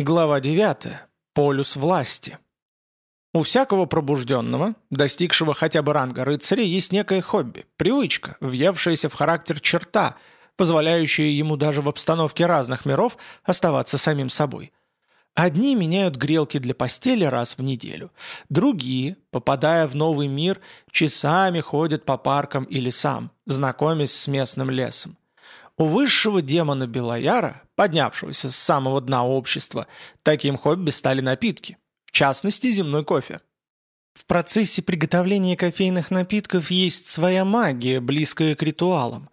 Глава 9. Полюс власти. У всякого пробужденного, достигшего хотя бы ранга рыцаря, есть некое хобби, привычка, въевшаяся в характер черта, позволяющая ему даже в обстановке разных миров оставаться самим собой. Одни меняют грелки для постели раз в неделю, другие, попадая в новый мир, часами ходят по паркам и лесам, знакомясь с местным лесом. У высшего демона Белояра, поднявшегося с самого дна общества, таким хобби стали напитки, в частности земной кофе. В процессе приготовления кофейных напитков есть своя магия, близкая к ритуалам.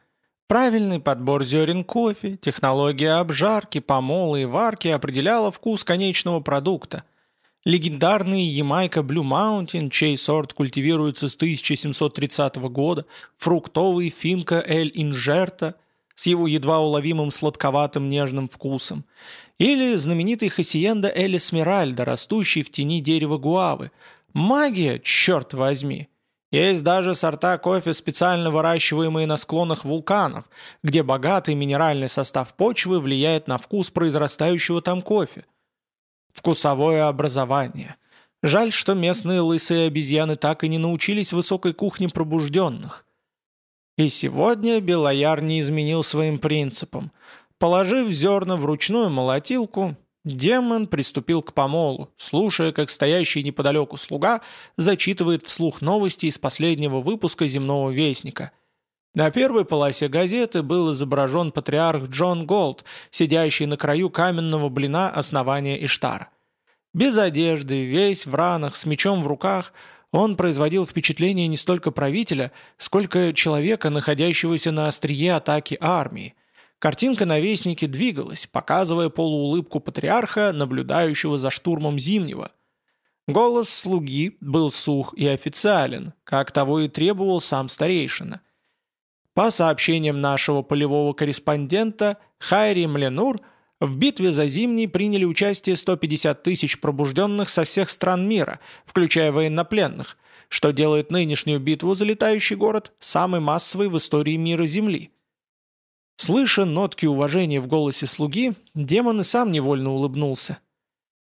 Правильный подбор зерен кофе, технология обжарки, помола и варки определяла вкус конечного продукта. Легендарный Ямайка Blue Mountain, чей сорт культивируется с 1730 года, фруктовый Финка Эль Инжерта – с его едва уловимым сладковатым нежным вкусом, или знаменитый хасиенда Эль Эсмеральда, растущий в тени дерева гуавы. Магия, черт возьми! Есть даже сорта кофе, специально выращиваемые на склонах вулканов, где богатый минеральный состав почвы влияет на вкус произрастающего там кофе. Вкусовое образование. Жаль, что местные лысые обезьяны так и не научились высокой кухне пробужденных. И сегодня Белояр не изменил своим принципам. Положив зерна в ручную молотилку, демон приступил к помолу, слушая, как стоящий неподалеку слуга зачитывает вслух новости из последнего выпуска «Земного вестника». На первой полосе газеты был изображен патриарх Джон Голд, сидящий на краю каменного блина основания Иштара. Без одежды, весь в ранах, с мечом в руках – он производил впечатление не столько правителя, сколько человека, находящегося на острие атаки армии. Картинка на вестнике двигалась, показывая полуулыбку патриарха, наблюдающего за штурмом Зимнего. Голос слуги был сух и официален, как того и требовал сам старейшина. По сообщениям нашего полевого корреспондента, Хайри Мленур – в битве за Зимний приняли участие 150 тысяч пробужденных со всех стран мира, включая военнопленных, что делает нынешнюю битву за летающий город самой массовой в истории мира Земли. Слыша нотки уважения в голосе слуги, демон и сам невольно улыбнулся.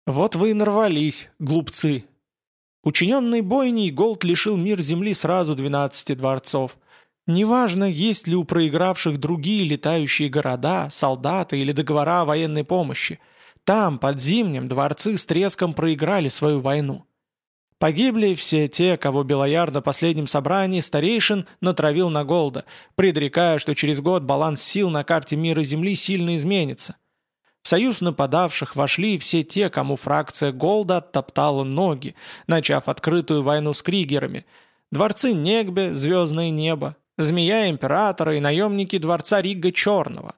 «Вот вы и нарвались, глупцы!» Учиненный бойней Голд лишил мир Земли сразу 12 дворцов – Неважно, есть ли у проигравших другие летающие города, солдаты или договора о военной помощи. Там, под Зимним, дворцы с треском проиграли свою войну. Погибли все те, кого Белояр на последнем собрании старейшин натравил на Голда, предрекая, что через год баланс сил на карте мира Земли сильно изменится. В союз нападавших вошли все те, кому фракция Голда оттоптала ноги, начав открытую войну с кригерами. Дворцы Негбе, Звездное небо, Змея Императора и наемники дворца Рига Черного.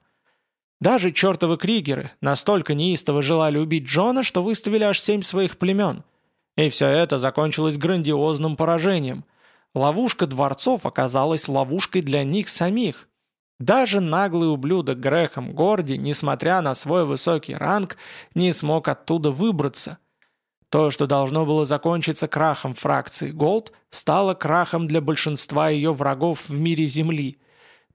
Даже чертовы кригеры настолько неистово желали убить Джона, что выставили аж семь своих племен. И все это закончилось грандиозным поражением. Ловушка дворцов оказалась ловушкой для них самих. Даже наглый ублюдок Грехом Горди, несмотря на свой высокий ранг, не смог оттуда выбраться – то, что должно было закончиться крахом фракции Голд, стало крахом для большинства ее врагов в мире Земли.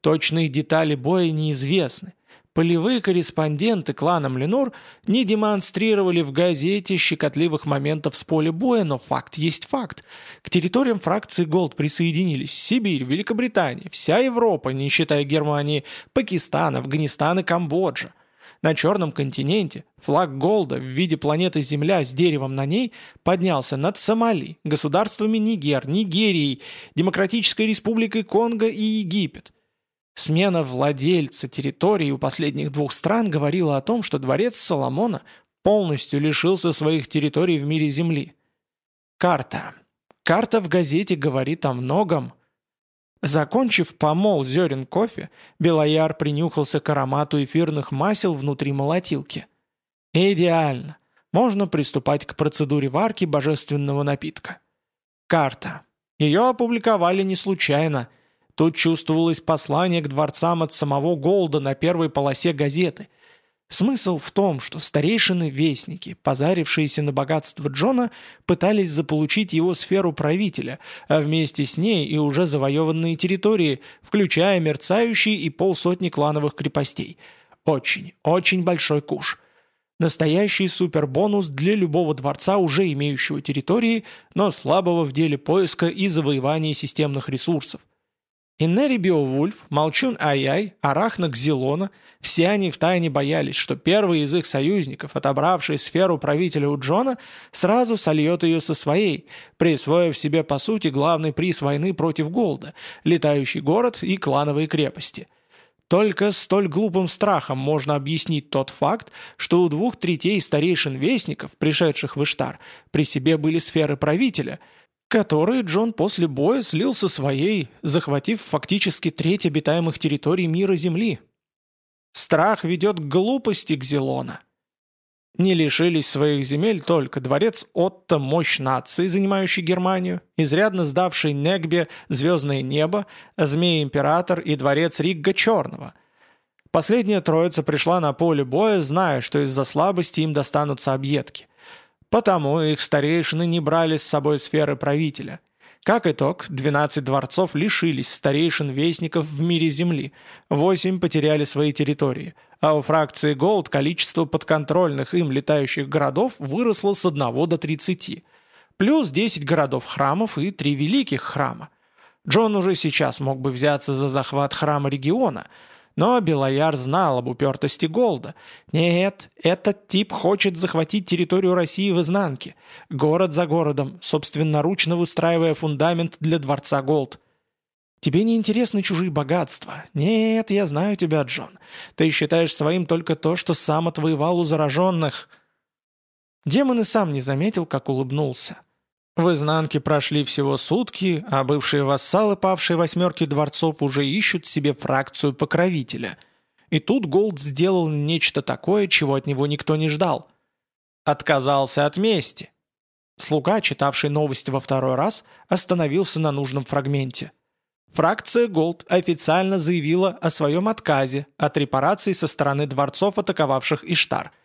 Точные детали боя неизвестны. Полевые корреспонденты клана Мленор не демонстрировали в газете щекотливых моментов с поля боя, но факт есть факт. К территориям фракции Голд присоединились Сибирь, Великобритания, вся Европа, не считая Германии, Пакистан, Афганистан и Камбоджа. На Черном континенте флаг Голда в виде планеты Земля с деревом на ней поднялся над Сомали, государствами Нигер, Нигерией, Демократической Республикой Конго и Египет. Смена владельца территории у последних двух стран говорила о том, что дворец Соломона полностью лишился своих территорий в мире Земли. Карта. Карта в газете говорит о многом, Закончив помол зерен кофе, Белояр принюхался к аромату эфирных масел внутри молотилки. Идеально. Можно приступать к процедуре варки божественного напитка. Карта. Ее опубликовали не случайно. Тут чувствовалось послание к дворцам от самого Голда на первой полосе газеты – Смысл в том, что старейшины-вестники, позарившиеся на богатство Джона, пытались заполучить его сферу правителя, а вместе с ней и уже завоеванные территории, включая мерцающие и полсотни клановых крепостей. Очень, очень большой куш. Настоящий супербонус для любого дворца, уже имеющего территории, но слабого в деле поиска и завоевания системных ресурсов. Иннери Биовульф, Молчун Ай-Ай, Арахна Кзилона – все они втайне боялись, что первый из их союзников, отобравший сферу правителя у Джона, сразу сольет ее со своей, присвоив себе по сути главный приз войны против Голда – летающий город и клановые крепости. Только столь глупым страхом можно объяснить тот факт, что у двух третей старейшин вестников, пришедших в Иштар, при себе были сферы правителя – которые Джон после боя слил со своей, захватив фактически треть обитаемых территорий мира Земли. Страх ведет к глупости Гзелона. Не лишились своих земель только дворец Отто «Мощь нации», занимающий Германию, изрядно сдавший Негбе «Звездное небо», Змей-император и дворец Ригга Черного. Последняя троица пришла на поле боя, зная, что из-за слабости им достанутся объедки. Потому их старейшины не брали с собой сферы правителя. Как итог, 12 дворцов лишились старейшин-вестников в мире Земли, 8 потеряли свои территории, а у фракции Голд количество подконтрольных им летающих городов выросло с 1 до 30, плюс 10 городов-храмов и 3 великих храма. Джон уже сейчас мог бы взяться за захват храма региона – но Белояр знал об упертости Голда. Нет, этот тип хочет захватить территорию России в изнанке, город за городом, собственноручно выстраивая фундамент для дворца Голд. Тебе не интересны чужие богатства. Нет, я знаю тебя, Джон. Ты считаешь своим только то, что сам отвоевал у зараженных. Демон и сам не заметил, как улыбнулся. В изнанке прошли всего сутки, а бывшие вассалы павшей восьмерки дворцов уже ищут себе фракцию покровителя. И тут Голд сделал нечто такое, чего от него никто не ждал. Отказался от мести. Слуга, читавший новости во второй раз, остановился на нужном фрагменте. Фракция Голд официально заявила о своем отказе от репараций со стороны дворцов, атаковавших Иштар –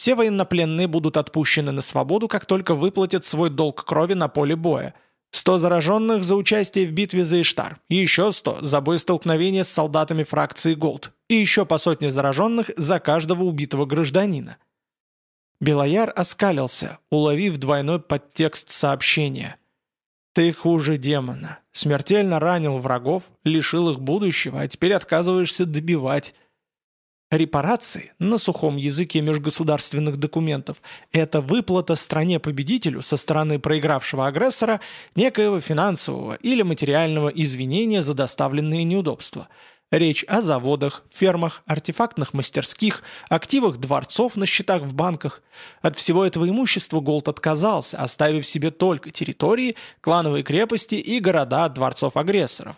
все военнопленные будут отпущены на свободу, как только выплатят свой долг крови на поле боя. 100 зараженных за участие в битве за Иштар, и еще 100 за боестолкновение с солдатами фракции Голд, и еще по сотне зараженных за каждого убитого гражданина. Белояр оскалился, уловив двойной подтекст сообщения. «Ты хуже демона. Смертельно ранил врагов, лишил их будущего, а теперь отказываешься добивать. Репарации на сухом языке межгосударственных документов – это выплата стране-победителю со стороны проигравшего агрессора некоего финансового или материального извинения за доставленные неудобства. Речь о заводах, фермах, артефактных мастерских, активах дворцов на счетах в банках. От всего этого имущества Голд отказался, оставив себе только территории, клановые крепости и города от дворцов-агрессоров.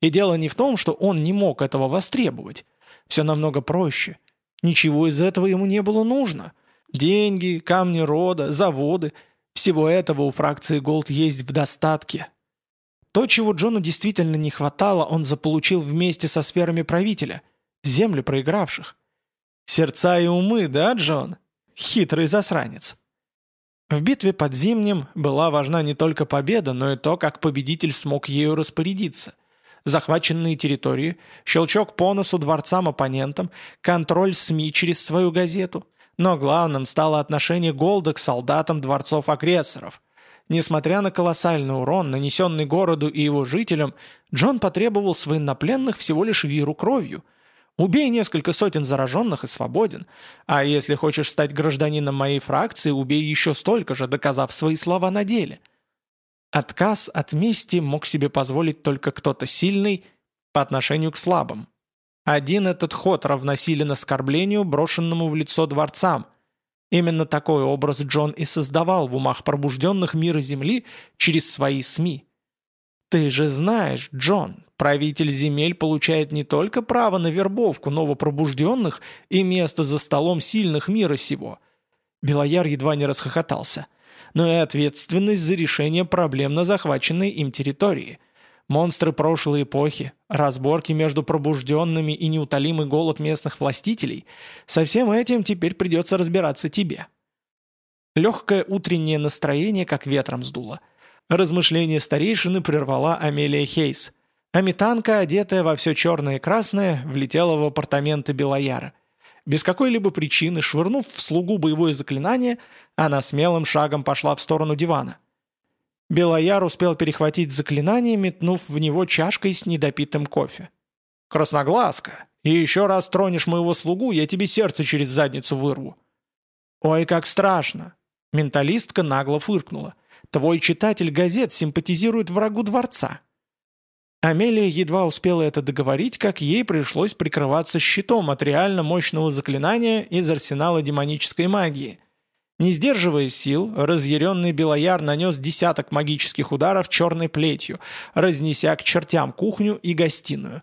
И дело не в том, что он не мог этого востребовать. Все намного проще. Ничего из этого ему не было нужно. Деньги, камни рода, заводы – всего этого у фракции Голд есть в достатке. То, чего Джону действительно не хватало, он заполучил вместе со сферами правителя – земли проигравших. Сердца и умы, да, Джон? Хитрый засранец. В битве под Зимнем была важна не только победа, но и то, как победитель смог ею распорядиться – захваченные территории, щелчок по носу дворцам-оппонентам, контроль СМИ через свою газету. Но главным стало отношение Голда к солдатам дворцов-агрессоров. Несмотря на колоссальный урон, нанесенный городу и его жителям, Джон потребовал с военнопленных всего лишь виру кровью. Убей несколько сотен зараженных и свободен. А если хочешь стать гражданином моей фракции, убей еще столько же, доказав свои слова на деле. Отказ от мести мог себе позволить только кто-то сильный по отношению к слабым. Один этот ход равносилен оскорблению, брошенному в лицо дворцам. Именно такой образ Джон и создавал в умах пробужденных мира Земли через свои СМИ. Ты же знаешь, Джон, правитель земель получает не только право на вербовку новопробужденных и место за столом сильных мира сего. Белояр едва не расхохотался но и ответственность за решение проблем на захваченной им территории. Монстры прошлой эпохи, разборки между пробужденными и неутолимый голод местных властителей – со всем этим теперь придется разбираться тебе. Легкое утреннее настроение как ветром сдуло. Размышление старейшины прервала Амелия Хейс. Аметанка, одетая во все черное и красное, влетела в апартаменты Белояра. Без какой-либо причины, швырнув в слугу боевое заклинание, она смелым шагом пошла в сторону дивана. Белояр успел перехватить заклинание, метнув в него чашкой с недопитым кофе. «Красноглазка! И еще раз тронешь моего слугу, я тебе сердце через задницу вырву!» «Ой, как страшно!» Менталистка нагло фыркнула. «Твой читатель газет симпатизирует врагу дворца!» Амелия едва успела это договорить, как ей пришлось прикрываться щитом от реально мощного заклинания из арсенала демонической магии. Не сдерживая сил, разъяренный Белояр нанес десяток магических ударов черной плетью, разнеся к чертям кухню и гостиную.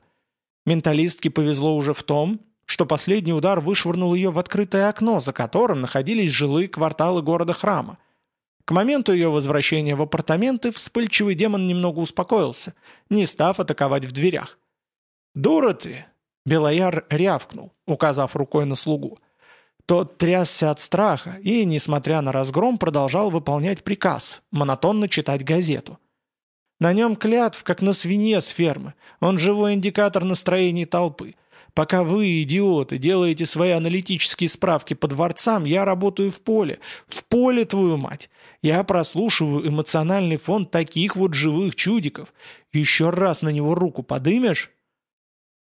Менталистке повезло уже в том, что последний удар вышвырнул ее в открытое окно, за которым находились жилые кварталы города-храма. К моменту ее возвращения в апартаменты вспыльчивый демон немного успокоился, не став атаковать в дверях. «Дура ты!» — Белояр рявкнул, указав рукой на слугу. Тот трясся от страха и, несмотря на разгром, продолжал выполнять приказ, монотонно читать газету. На нем клятв, как на свинье с фермы. Он живой индикатор настроений толпы. Пока вы, идиоты, делаете свои аналитические справки по дворцам, я работаю в поле. В поле, твою мать! Я прослушиваю эмоциональный фон таких вот живых чудиков. Еще раз на него руку подымешь?»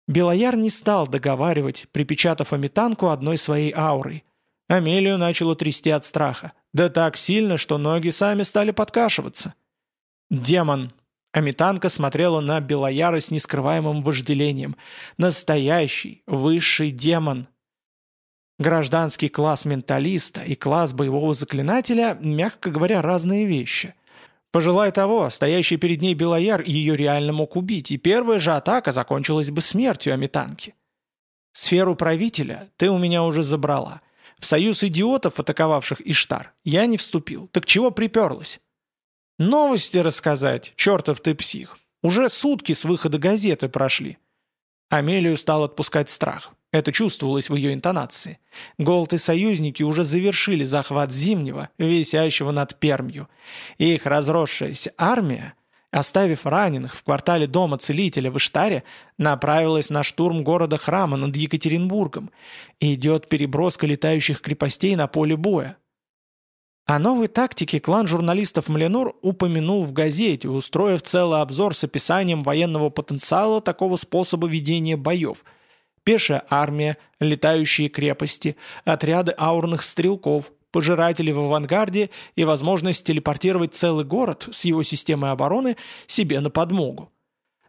Белояр не стал договаривать, припечатав Аметанку одной своей аурой. Амелию начало трясти от страха. Да так сильно, что ноги сами стали подкашиваться. «Демон!» Аметанка смотрела на Белояра с нескрываемым вожделением. «Настоящий, высший демон!» Гражданский класс менталиста и класс боевого заклинателя, мягко говоря, разные вещи. Пожелай того, стоящий перед ней Белояр ее реально мог убить, и первая же атака закончилась бы смертью Аметанки. Сферу правителя ты у меня уже забрала. В союз идиотов, атаковавших Иштар, я не вступил. Так чего приперлась? Новости рассказать, чертов ты псих. Уже сутки с выхода газеты прошли. Амелию стал отпускать страх. Это чувствовалось в ее интонации. Голд и союзники уже завершили захват Зимнего, висящего над Пермью. Их разросшаяся армия, оставив раненых в квартале Дома Целителя в Иштаре, направилась на штурм города-храма над Екатеринбургом. Идет переброска летающих крепостей на поле боя. О новой тактике клан журналистов Мленур упомянул в газете, устроив целый обзор с описанием военного потенциала такого способа ведения боев – пешая армия, летающие крепости, отряды аурных стрелков, пожиратели в авангарде и возможность телепортировать целый город с его системой обороны себе на подмогу.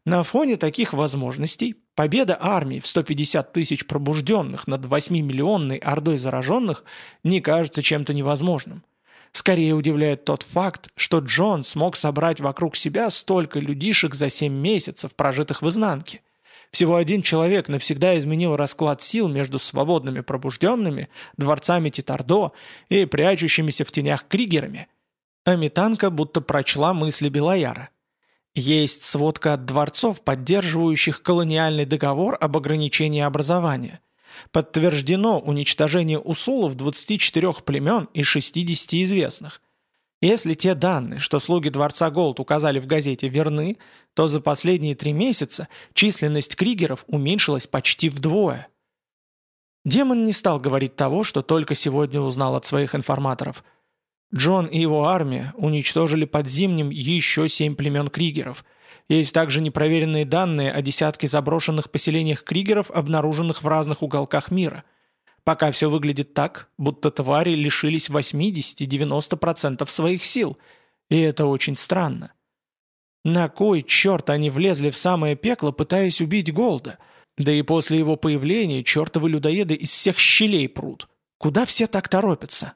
На фоне таких возможностей победа армии в 150 тысяч пробужденных над 8-миллионной ордой зараженных не кажется чем-то невозможным. Скорее удивляет тот факт, что Джон смог собрать вокруг себя столько людишек за 7 месяцев, прожитых в изнанке – всего один человек навсегда изменил расклад сил между свободными пробужденными, дворцами Титардо и прячущимися в тенях кригерами. Аметанка будто прочла мысли Белояра. Есть сводка от дворцов, поддерживающих колониальный договор об ограничении образования. Подтверждено уничтожение усулов 24 племен и 60 известных. Если те данные, что слуги Дворца Голд указали в газете, верны, то за последние три месяца численность кригеров уменьшилась почти вдвое. Демон не стал говорить того, что только сегодня узнал от своих информаторов. Джон и его армия уничтожили под Зимним еще семь племен кригеров. Есть также непроверенные данные о десятке заброшенных поселениях кригеров, обнаруженных в разных уголках мира – Пока все выглядит так, будто твари лишились 80-90% своих сил. И это очень странно. На кой черт они влезли в самое пекло, пытаясь убить Голда? Да и после его появления чертовы людоеды из всех щелей прут. Куда все так торопятся?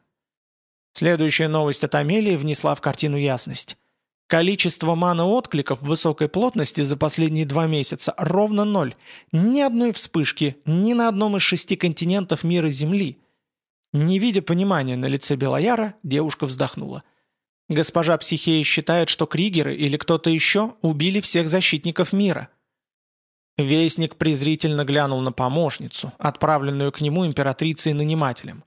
Следующая новость от Амелии внесла в картину ясность. Количество мана-откликов высокой плотности за последние два месяца ровно ноль. Ни одной вспышки, ни на одном из шести континентов мира Земли. Не видя понимания на лице Белояра, девушка вздохнула. Госпожа Психея считает, что Кригеры или кто-то еще убили всех защитников мира. Вестник презрительно глянул на помощницу, отправленную к нему императрицей-нанимателем.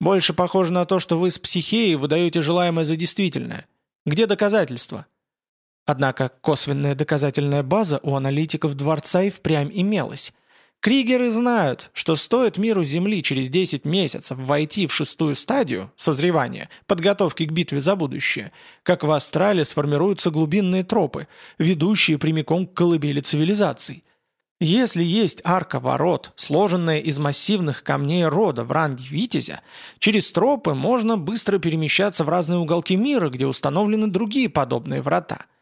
«Больше похоже на то, что вы с Психеей выдаете желаемое за действительное». Где доказательства? Однако косвенная доказательная база у аналитиков дворца и впрямь имелась. Кригеры знают, что стоит миру Земли через 10 месяцев войти в шестую стадию созревания, подготовки к битве за будущее, как в Астрале сформируются глубинные тропы, ведущие прямиком к колыбели цивилизаций. Если есть арка ворот, сложенная из массивных камней рода в ранге Витязя, через тропы можно быстро перемещаться в разные уголки мира, где установлены другие подобные врата –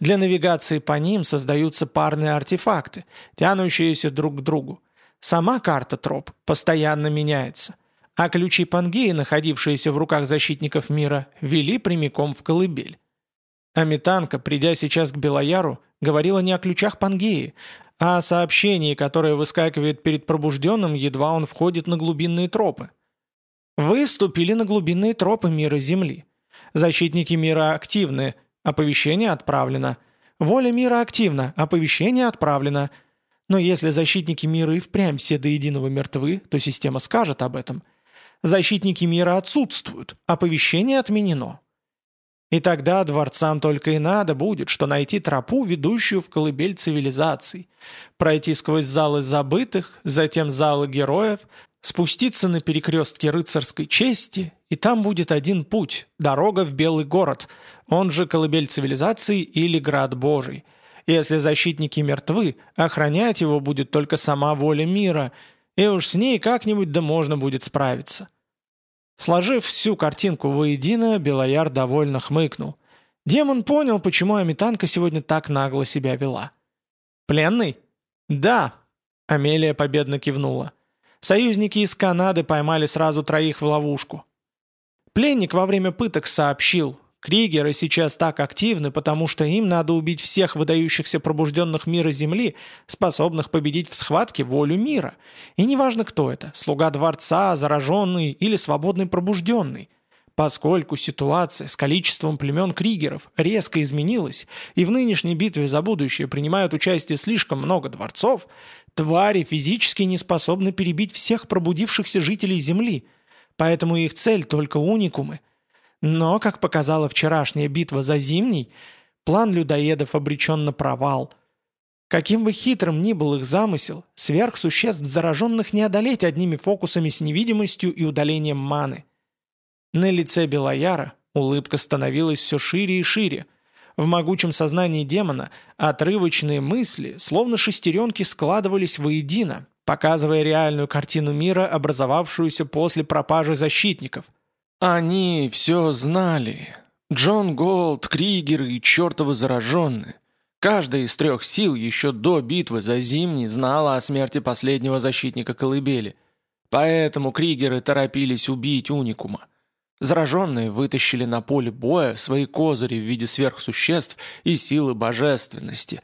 для навигации по ним создаются парные артефакты, тянущиеся друг к другу. Сама карта троп постоянно меняется, а ключи Пангеи, находившиеся в руках защитников мира, вели прямиком в колыбель. Аметанка, придя сейчас к Белояру, говорила не о ключах Пангеи, а о сообщении, которое выскакивает перед пробужденным, едва он входит на глубинные тропы. Вы ступили на глубинные тропы мира Земли. Защитники мира активны, Оповещение отправлено. Воля мира активна. Оповещение отправлено. Но если защитники мира и впрямь все до единого мертвы, то система скажет об этом. Защитники мира отсутствуют. Оповещение отменено. И тогда дворцам только и надо будет, что найти тропу, ведущую в колыбель цивилизаций, пройти сквозь залы забытых, затем залы героев, спуститься на перекрестке рыцарской чести, и там будет один путь – дорога в Белый город, он же колыбель цивилизации или град Божий. Если защитники мертвы, охранять его будет только сама воля мира, и уж с ней как-нибудь да можно будет справиться. Сложив всю картинку воедино, Белояр довольно хмыкнул. Демон понял, почему Амитанка сегодня так нагло себя вела. «Пленный?» «Да», — Амелия победно кивнула. Союзники из Канады поймали сразу троих в ловушку. Пленник во время пыток сообщил, Кригеры сейчас так активны, потому что им надо убить всех выдающихся пробужденных мира Земли, способных победить в схватке волю мира. И неважно кто это, слуга дворца, зараженный или свободный пробужденный. Поскольку ситуация с количеством племен Кригеров резко изменилась, и в нынешней битве за будущее принимают участие слишком много дворцов, твари физически не способны перебить всех пробудившихся жителей Земли, поэтому их цель только уникумы – но, как показала вчерашняя битва за Зимний, план людоедов обречен на провал. Каким бы хитрым ни был их замысел, сверхсуществ зараженных не одолеть одними фокусами с невидимостью и удалением маны. На лице Белояра улыбка становилась все шире и шире. В могучем сознании демона отрывочные мысли, словно шестеренки, складывались воедино, показывая реальную картину мира, образовавшуюся после пропажи защитников – они все знали. Джон Голд, Кригер и чертовы зараженные. Каждая из трех сил еще до битвы за Зимний знала о смерти последнего защитника колыбели. Поэтому Кригеры торопились убить Уникума. Зараженные вытащили на поле боя свои козыри в виде сверхсуществ и силы божественности.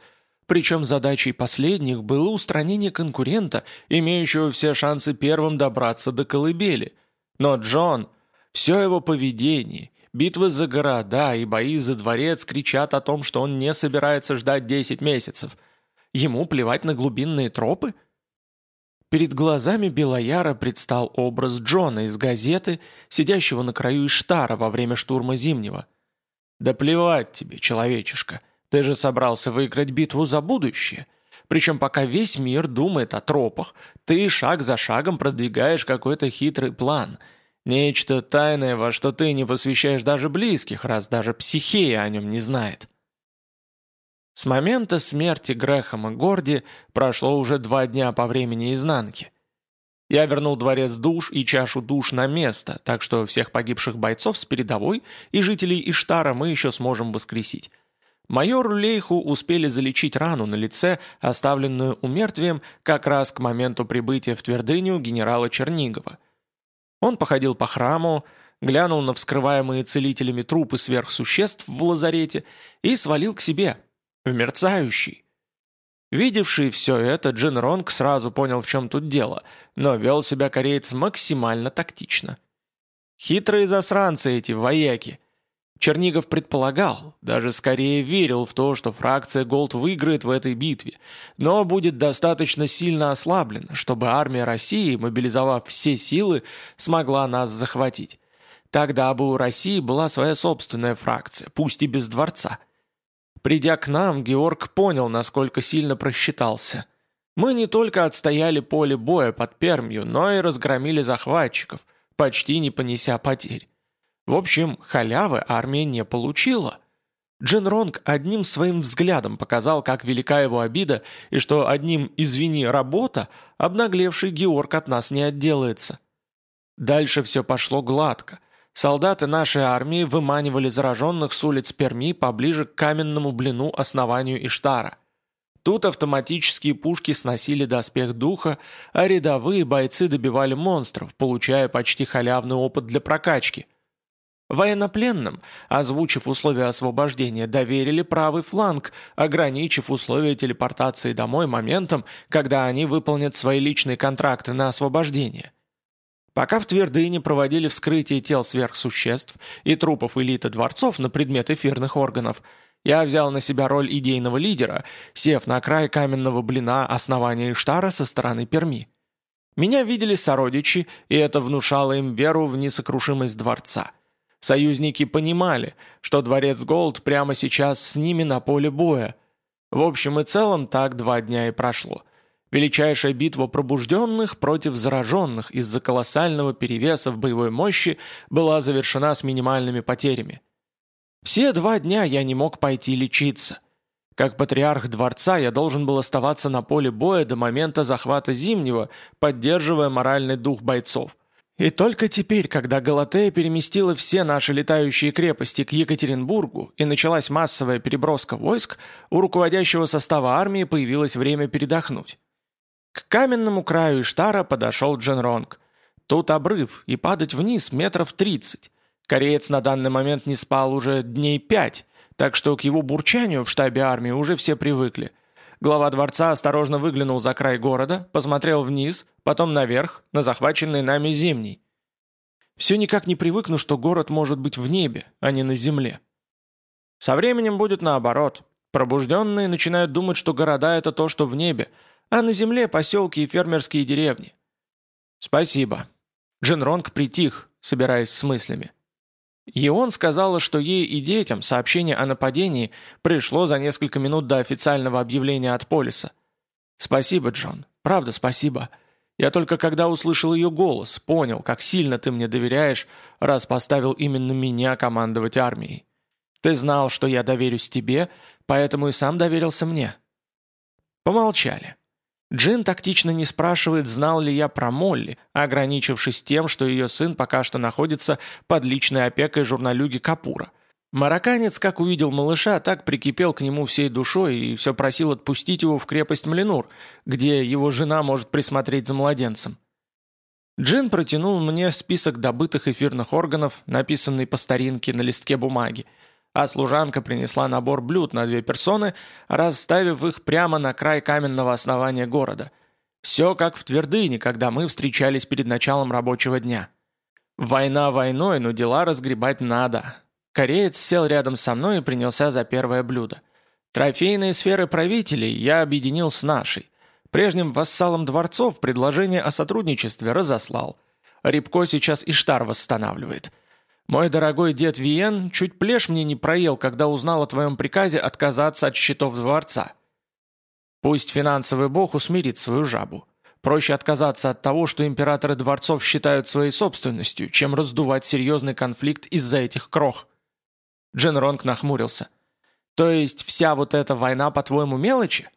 Причем задачей последних было устранение конкурента, имеющего все шансы первым добраться до колыбели. Но Джон все его поведение, битвы за города и бои за дворец кричат о том, что он не собирается ждать 10 месяцев. Ему плевать на глубинные тропы? Перед глазами Белояра предстал образ Джона из газеты, сидящего на краю Иштара во время штурма Зимнего. «Да плевать тебе, человечишка, ты же собрался выиграть битву за будущее». Причем пока весь мир думает о тропах, ты шаг за шагом продвигаешь какой-то хитрый план – Нечто тайное, во что ты не посвящаешь даже близких, раз даже психея о нем не знает. С момента смерти Грэхэма Горди прошло уже два дня по времени изнанки. Я вернул дворец душ и чашу душ на место, так что всех погибших бойцов с передовой и жителей Иштара мы еще сможем воскресить. Майору Лейху успели залечить рану на лице, оставленную умертвием как раз к моменту прибытия в твердыню генерала Чернигова – он походил по храму, глянул на вскрываемые целителями трупы сверхсуществ в лазарете и свалил к себе, в мерцающий. Видевший все это, Джин Ронг сразу понял, в чем тут дело, но вел себя кореец максимально тактично. Хитрые засранцы эти вояки – Чернигов предполагал, даже скорее верил в то, что фракция Голд выиграет в этой битве, но будет достаточно сильно ослаблена, чтобы армия России, мобилизовав все силы, смогла нас захватить. Тогда бы у России была своя собственная фракция, пусть и без дворца. Придя к нам, Георг понял, насколько сильно просчитался. Мы не только отстояли поле боя под Пермью, но и разгромили захватчиков, почти не понеся потерь. В общем, халявы армия не получила. Джин Ронг одним своим взглядом показал, как велика его обида, и что одним «извини, работа» обнаглевший Георг от нас не отделается. Дальше все пошло гладко. Солдаты нашей армии выманивали зараженных с улиц Перми поближе к каменному блину основанию Иштара. Тут автоматические пушки сносили доспех духа, а рядовые бойцы добивали монстров, получая почти халявный опыт для прокачки – Военнопленным, озвучив условия освобождения, доверили правый фланг, ограничив условия телепортации домой моментом, когда они выполнят свои личные контракты на освобождение. Пока в Твердыне проводили вскрытие тел сверхсуществ и трупов элиты дворцов на предмет эфирных органов, я взял на себя роль идейного лидера, сев на край каменного блина основания Иштара со стороны Перми. Меня видели сородичи, и это внушало им веру в несокрушимость дворца – Союзники понимали, что дворец Голд прямо сейчас с ними на поле боя. В общем и целом так два дня и прошло. Величайшая битва пробужденных против зараженных из-за колоссального перевеса в боевой мощи была завершена с минимальными потерями. Все два дня я не мог пойти лечиться. Как патриарх дворца я должен был оставаться на поле боя до момента захвата Зимнего, поддерживая моральный дух бойцов – и только теперь, когда Галатея переместила все наши летающие крепости к Екатеринбургу и началась массовая переброска войск, у руководящего состава армии появилось время передохнуть. К каменному краю Иштара подошел Джен Ронг. Тут обрыв, и падать вниз метров тридцать. Кореец на данный момент не спал уже дней пять, так что к его бурчанию в штабе армии уже все привыкли – Глава дворца осторожно выглянул за край города, посмотрел вниз, потом наверх, на захваченный нами зимний. Все никак не привыкну, что город может быть в небе, а не на земле. Со временем будет наоборот. Пробужденные начинают думать, что города — это то, что в небе, а на земле — поселки и фермерские деревни. Спасибо. Джинронг притих, собираясь с мыслями. Ион сказала, что ей и детям сообщение о нападении пришло за несколько минут до официального объявления от Полиса. «Спасибо, Джон. Правда, спасибо. Я только когда услышал ее голос, понял, как сильно ты мне доверяешь, раз поставил именно меня командовать армией. Ты знал, что я доверюсь тебе, поэтому и сам доверился мне». Помолчали. Джин тактично не спрашивает, знал ли я про Молли, ограничившись тем, что ее сын пока что находится под личной опекой журналюги Капура. Марокканец, как увидел малыша, так прикипел к нему всей душой и все просил отпустить его в крепость Млинур, где его жена может присмотреть за младенцем. Джин протянул мне список добытых эфирных органов, написанный по старинке на листке бумаги, а служанка принесла набор блюд на две персоны, расставив их прямо на край каменного основания города. Все как в Твердыне, когда мы встречались перед началом рабочего дня. Война войной, но дела разгребать надо. Кореец сел рядом со мной и принялся за первое блюдо. Трофейные сферы правителей я объединил с нашей. Прежним вассалам дворцов предложение о сотрудничестве разослал. Рябко сейчас Иштар восстанавливает – мой дорогой дед Виен чуть плешь мне не проел, когда узнал о твоем приказе отказаться от счетов дворца. Пусть финансовый бог усмирит свою жабу. Проще отказаться от того, что императоры дворцов считают своей собственностью, чем раздувать серьезный конфликт из-за этих крох. Джен Ронг нахмурился. То есть вся вот эта война, по-твоему, мелочи?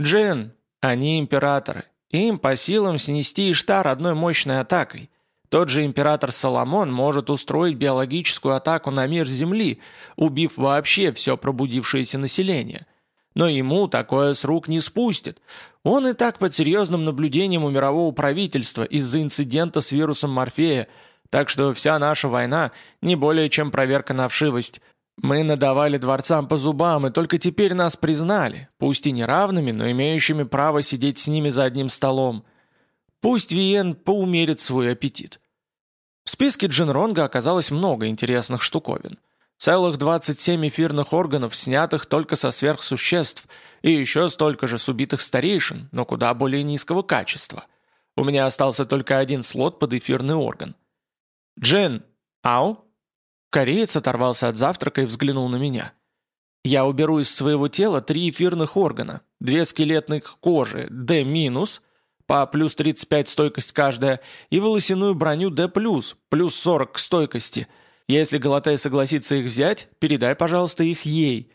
Джен, они императоры. Им по силам снести Иштар одной мощной атакой – тот же император Соломон может устроить биологическую атаку на мир Земли, убив вообще все пробудившееся население. Но ему такое с рук не спустит. Он и так под серьезным наблюдением у мирового правительства из-за инцидента с вирусом Морфея, так что вся наша война не более чем проверка на вшивость. Мы надавали дворцам по зубам, и только теперь нас признали, пусть и неравными, но имеющими право сидеть с ними за одним столом – Пусть Виен поумерит свой аппетит. В списке Джинронга оказалось много интересных штуковин. Целых 27 эфирных органов, снятых только со сверхсуществ, и еще столько же с убитых старейшин, но куда более низкого качества. У меня остался только один слот под эфирный орган. «Джин! Ау?» Кореец оторвался от завтрака и взглянул на меня. Я уберу из своего тела три эфирных органа, две скелетных кожи D- по плюс 35 стойкость каждая, и волосяную броню D+, плюс 40 к стойкости. Если Галатей согласится их взять, передай, пожалуйста, их ей.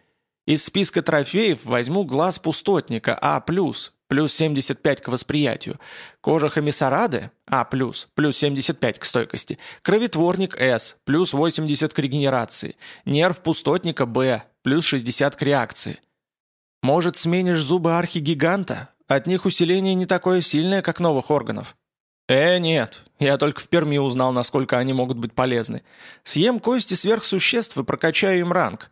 Из списка трофеев возьму глаз пустотника А+, плюс 75 к восприятию, кожа хамисарады А+, плюс 75 к стойкости, кровотворник С, плюс 80 к регенерации, нерв пустотника Б, плюс 60 к реакции. Может, сменишь зубы архигиганта? От них усиление не такое сильное, как новых органов. Э, нет, я только в Перми узнал, насколько они могут быть полезны. Съем кости сверхсуществ и прокачаю им ранг.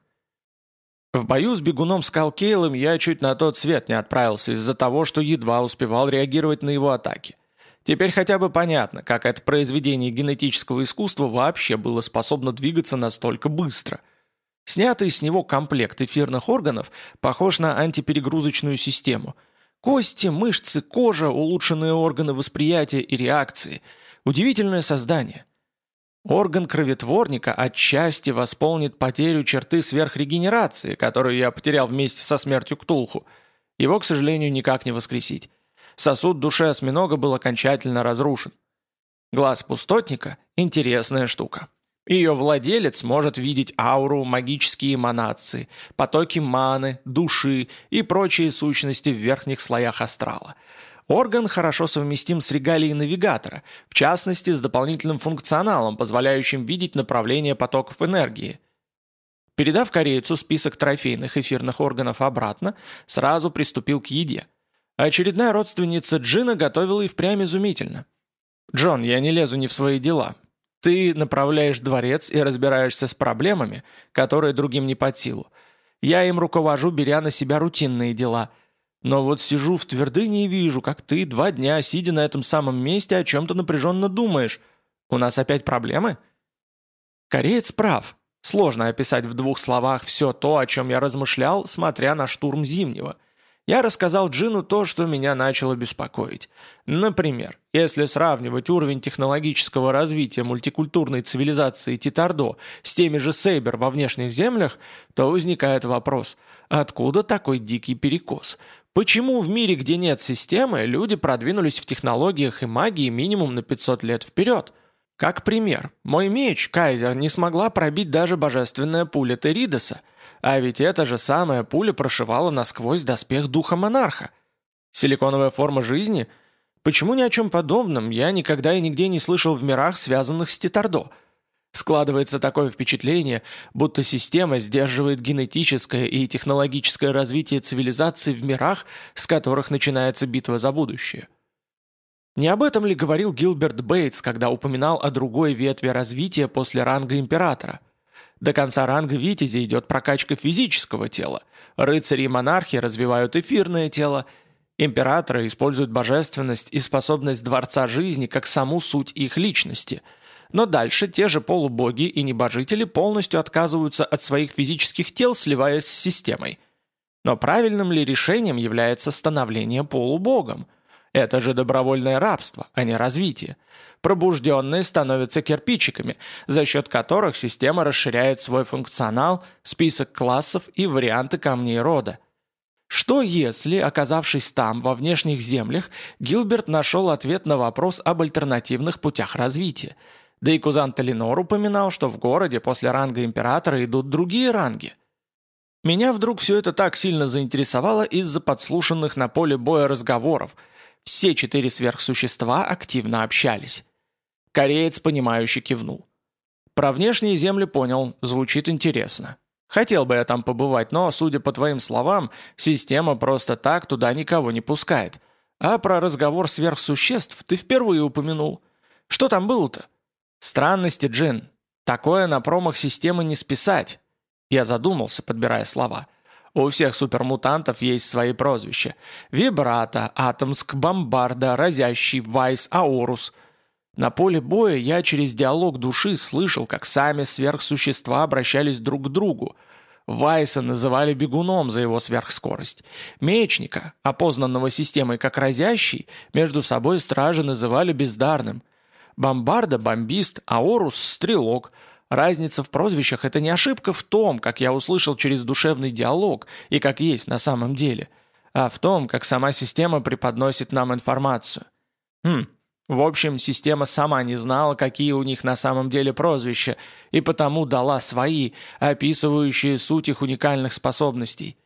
В бою с бегуном Скалкейлом я чуть на тот свет не отправился из-за того, что едва успевал реагировать на его атаки. Теперь хотя бы понятно, как это произведение генетического искусства вообще было способно двигаться настолько быстро – Снятый с него комплект эфирных органов похож на антиперегрузочную систему. Кости, мышцы, кожа, улучшенные органы восприятия и реакции. Удивительное создание. Орган кроветворника отчасти восполнит потерю черты сверхрегенерации, которую я потерял вместе со смертью Ктулху. Его, к сожалению, никак не воскресить. Сосуд души осьминога был окончательно разрушен. Глаз пустотника – интересная штука. Ее владелец может видеть ауру, магические эманации, потоки маны, души и прочие сущности в верхних слоях астрала. Орган хорошо совместим с регалией навигатора, в частности, с дополнительным функционалом, позволяющим видеть направление потоков энергии. Передав корейцу список трофейных эфирных органов обратно, сразу приступил к еде. Очередная родственница Джина готовила и впрямь изумительно. «Джон, я не лезу не в свои дела. Ты направляешь дворец и разбираешься с проблемами, которые другим не под силу. Я им руковожу, беря на себя рутинные дела. Но вот сижу в твердыне и вижу, как ты два дня, сидя на этом самом месте, о чем-то напряженно думаешь. У нас опять проблемы? Кореец прав. Сложно описать в двух словах все то, о чем я размышлял, смотря на штурм Зимнего – я рассказал Джину то, что меня начало беспокоить. Например, если сравнивать уровень технологического развития мультикультурной цивилизации Титардо с теми же Сейбер во внешних землях, то возникает вопрос, откуда такой дикий перекос? Почему в мире, где нет системы, люди продвинулись в технологиях и магии минимум на 500 лет вперед? Как пример, мой меч, Кайзер, не смогла пробить даже божественная пуля Теридоса – а ведь эта же самая пуля прошивала насквозь доспех духа монарха. Силиконовая форма жизни? Почему ни о чем подобном я никогда и нигде не слышал в мирах, связанных с Титардо? Складывается такое впечатление, будто система сдерживает генетическое и технологическое развитие цивилизации в мирах, с которых начинается битва за будущее. Не об этом ли говорил Гилберт Бейтс, когда упоминал о другой ветви развития после ранга императора – до конца ранга Витязи идет прокачка физического тела. Рыцари и монархи развивают эфирное тело. Императоры используют божественность и способность Дворца Жизни как саму суть их личности. Но дальше те же полубоги и небожители полностью отказываются от своих физических тел, сливаясь с системой. Но правильным ли решением является становление полубогом? Это же добровольное рабство, а не развитие пробужденные становятся кирпичиками, за счет которых система расширяет свой функционал, список классов и варианты камней рода. Что если, оказавшись там, во внешних землях, Гилберт нашел ответ на вопрос об альтернативных путях развития? Да и Кузан Талинор упоминал, что в городе после ранга императора идут другие ранги. Меня вдруг все это так сильно заинтересовало из-за подслушанных на поле боя разговоров. Все четыре сверхсущества активно общались. Кореец, понимающе кивнул. Про внешние земли понял, звучит интересно. Хотел бы я там побывать, но, судя по твоим словам, система просто так туда никого не пускает. А про разговор сверхсуществ ты впервые упомянул. Что там было-то? Странности, Джин. Такое на промах системы не списать. Я задумался, подбирая слова. У всех супермутантов есть свои прозвища. Вибрата, Атомск, Бомбарда, Разящий, Вайс, Аорус – на поле боя я через диалог души слышал, как сами сверхсущества обращались друг к другу. Вайса называли бегуном за его сверхскорость. Мечника, опознанного системой как разящий, между собой стражи называли бездарным. Бомбарда – бомбист, а Орус – стрелок, разница в прозвищах – это не ошибка в том, как я услышал через душевный диалог и как есть на самом деле, а в том, как сама система преподносит нам информацию. Хм, в общем, система сама не знала, какие у них на самом деле прозвища, и потому дала свои, описывающие суть их уникальных способностей.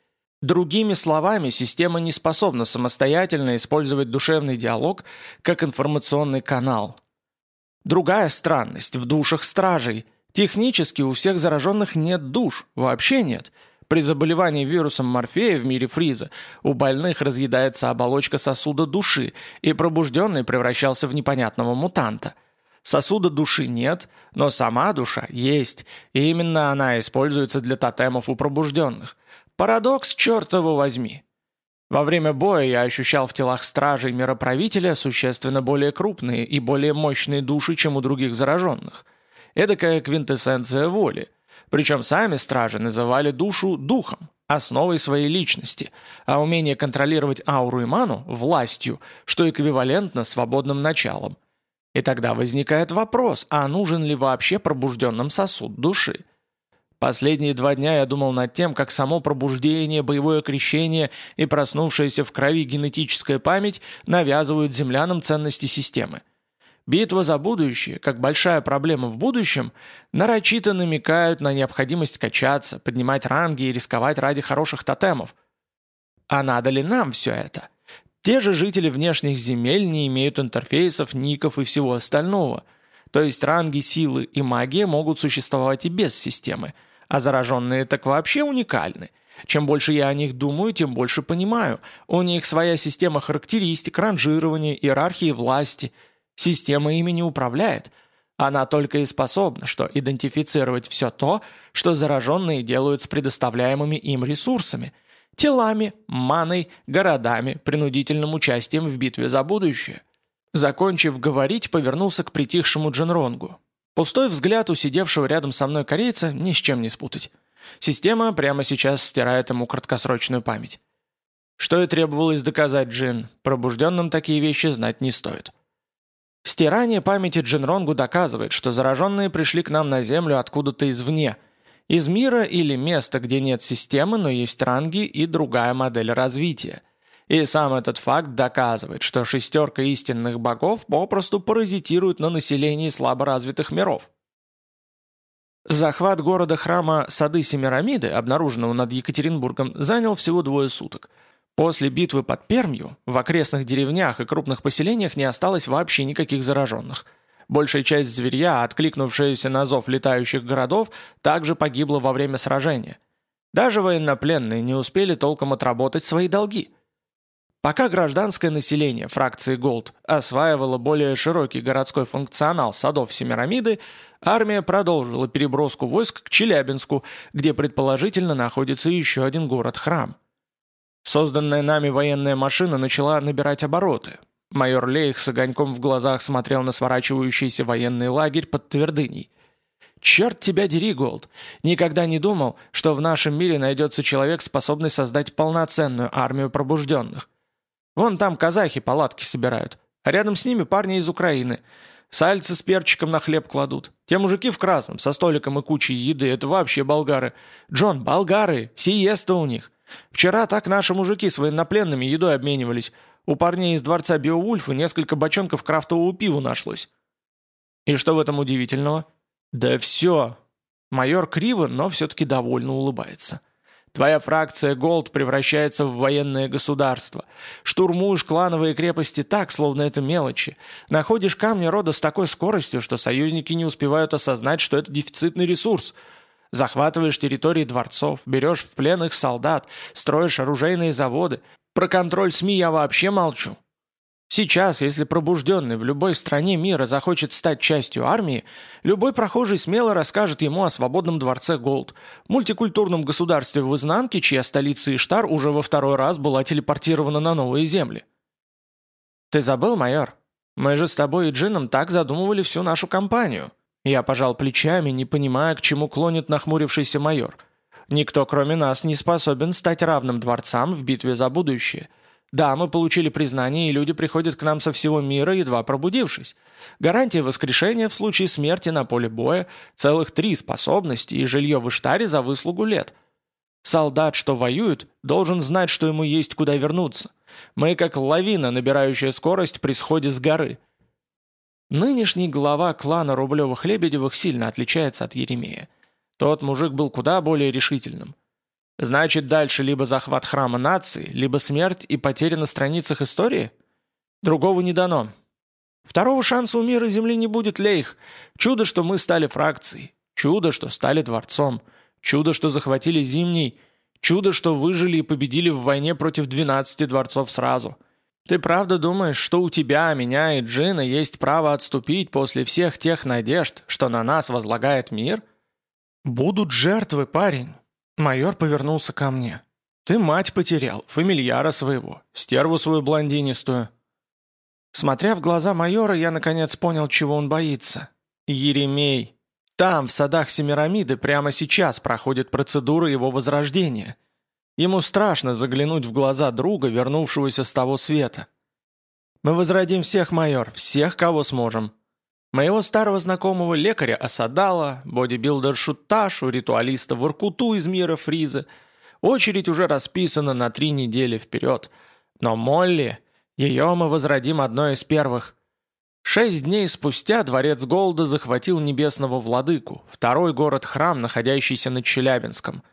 Другими словами, система не способна самостоятельно использовать душевный диалог как информационный канал. Другая странность в душах стражей. Технически у всех зараженных нет душ, вообще нет. При заболевании вирусом морфея в мире Фриза у больных разъедается оболочка сосуда души, и пробужденный превращался в непонятного мутанта. Сосуда души нет, но сама душа есть, и именно она используется для тотемов у пробужденных. Парадокс, черт возьми. Во время боя я ощущал в телах стражей мироправителя существенно более крупные и более мощные души, чем у других зараженных. Эдакая квинтэссенция воли. Причем сами стражи называли душу духом, основой своей личности, а умение контролировать ауру и ману – властью, что эквивалентно свободным началом. И тогда возникает вопрос, а нужен ли вообще пробужденным сосуд души? Последние два дня я думал над тем, как само пробуждение, боевое крещение и проснувшаяся в крови генетическая память навязывают землянам ценности системы. Битва за будущее, как большая проблема в будущем, нарочито намекают на необходимость качаться, поднимать ранги и рисковать ради хороших тотемов. А надо ли нам все это? Те же жители внешних земель не имеют интерфейсов, ников и всего остального. То есть ранги, силы и магия могут существовать и без системы – а зараженные так вообще уникальны. Чем больше я о них думаю, тем больше понимаю. У них своя система характеристик, ранжирования, иерархии власти. Система ими не управляет. Она только и способна, что идентифицировать все то, что зараженные делают с предоставляемыми им ресурсами. Телами, маной, городами, принудительным участием в битве за будущее. Закончив говорить, повернулся к притихшему Дженронгу. Пустой взгляд у сидевшего рядом со мной корейца ни с чем не спутать. Система прямо сейчас стирает ему краткосрочную память. Что и требовалось доказать Джин, пробужденным такие вещи знать не стоит. Стирание памяти Джинронгу доказывает, что зараженные пришли к нам на Землю откуда-то извне, из мира или места, где нет системы, но есть ранги и другая модель развития – и сам этот факт доказывает, что шестерка истинных богов попросту паразитирует на населении слаборазвитых миров. Захват города-храма Сады Семирамиды, обнаруженного над Екатеринбургом, занял всего двое суток. После битвы под Пермью в окрестных деревнях и крупных поселениях не осталось вообще никаких зараженных. Большая часть зверья, откликнувшаяся на зов летающих городов, также погибла во время сражения. Даже военнопленные не успели толком отработать свои долги – Пока гражданское население фракции Голд осваивало более широкий городской функционал садов Семирамиды, армия продолжила переброску войск к Челябинску, где предположительно находится еще один город-храм. Созданная нами военная машина начала набирать обороты. Майор Лейх с огоньком в глазах смотрел на сворачивающийся военный лагерь под Твердыней. «Черт тебя дери, Голд! Никогда не думал, что в нашем мире найдется человек, способный создать полноценную армию пробужденных. Вон там казахи палатки собирают, а рядом с ними парни из Украины. Сальцы с перчиком на хлеб кладут. Те мужики в красном, со столиком и кучей еды, это вообще болгары. Джон, болгары, сиеста у них. Вчера так наши мужики с военнопленными едой обменивались. У парней из дворца Биовульфа несколько бочонков крафтового пива нашлось. И что в этом удивительного? Да все. Майор криво, но все-таки довольно улыбается. Твоя фракция Голд превращается в военное государство. Штурмуешь клановые крепости так, словно это мелочи. Находишь камни рода с такой скоростью, что союзники не успевают осознать, что это дефицитный ресурс. Захватываешь территории дворцов, берешь в плен их солдат, строишь оружейные заводы. Про контроль СМИ я вообще молчу. Сейчас, если пробужденный в любой стране мира захочет стать частью армии, любой прохожий смело расскажет ему о свободном дворце Голд, мультикультурном государстве в изнанке, чья столица Иштар уже во второй раз была телепортирована на новые земли. «Ты забыл, майор? Мы же с тобой и Джином так задумывали всю нашу кампанию». Я пожал плечами, не понимая, к чему клонит нахмурившийся майор. «Никто, кроме нас, не способен стать равным дворцам в битве за будущее». Да, мы получили признание, и люди приходят к нам со всего мира, едва пробудившись. Гарантия воскрешения в случае смерти на поле боя, целых три способности и жилье в Иштаре за выслугу лет. Солдат, что воюет, должен знать, что ему есть куда вернуться. Мы как лавина, набирающая скорость при сходе с горы. Нынешний глава клана Рублевых-Лебедевых сильно отличается от Еремея. Тот мужик был куда более решительным. Значит, дальше либо захват храма нации, либо смерть и потеря на страницах истории? Другого не дано. Второго шанса у мира Земли не будет, Лейх. Чудо, что мы стали фракцией. Чудо, что стали дворцом. Чудо, что захватили Зимний. Чудо, что выжили и победили в войне против 12 дворцов сразу. Ты правда думаешь, что у тебя, меня и Джина есть право отступить после всех тех надежд, что на нас возлагает мир? Будут жертвы, парень. Майор повернулся ко мне. «Ты мать потерял, фамильяра своего, стерву свою блондинистую». Смотря в глаза майора, я наконец понял, чего он боится. Еремей. Там, в садах Семирамиды, прямо сейчас проходит процедура его возрождения. Ему страшно заглянуть в глаза друга, вернувшегося с того света. «Мы возродим всех, майор, всех, кого сможем», Моего старого знакомого лекаря Асадала, бодибилдершу Ташу, ритуалиста Воркуту из мира Фриза. Очередь уже расписана на три недели вперед. Но Молли, ее мы возродим одной из первых. Шесть дней спустя дворец Голда захватил небесного владыку, второй город-храм, находящийся над Челябинском.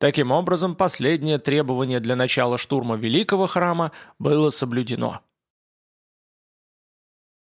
Таким образом, последнее требование для начала штурма Великого храма было соблюдено.